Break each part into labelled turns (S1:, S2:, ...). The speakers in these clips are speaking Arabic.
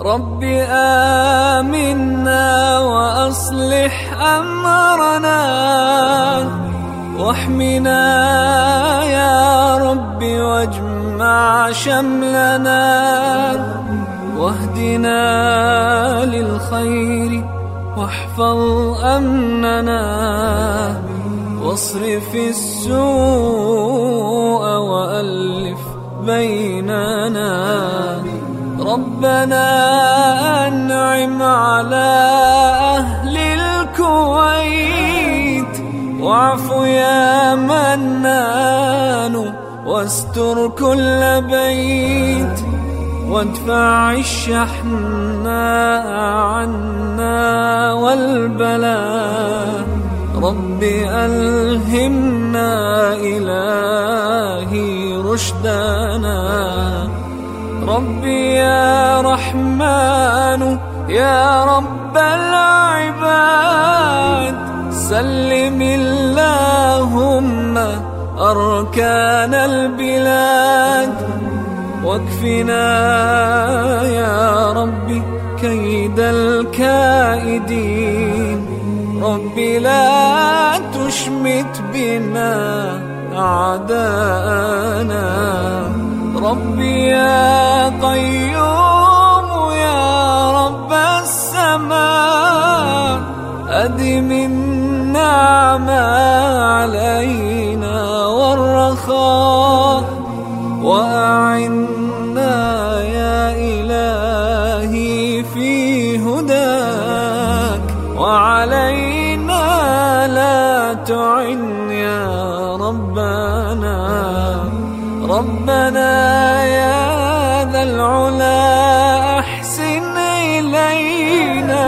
S1: رب آمنا وأصلح أمرنا واحمنا يا رب واجمع شملنا واهدنا للخير واحفظ أمننا واصرف السوء وألف بيننا ربنا أنعم على أهل الكويت. واعف يا منان واستر كل بيت. وادفع الشحن عنا والبلاء. رب ألهمنا إلهي رشدنا. ربي يا رحمن يا رب العباد سلم اللهم أركان البلاد. واكفنا يا ربي كيد الكائدين. ربي لا تشمت بنا أعداءنا. ربي يا قيوم يا رب السماء أدم النعمة علينا والرخاء وأعنا يا إلهي في هداك. وعلينا لا تعن يا ربنا. ربنا يا ذا العلا أحسن إلينا.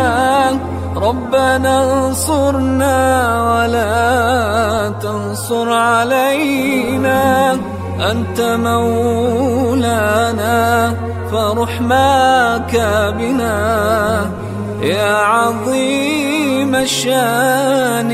S1: ربنا انصرنا ولا تنصر علينا. أنت مولانا فرحماك بنا يا عظيم الشأن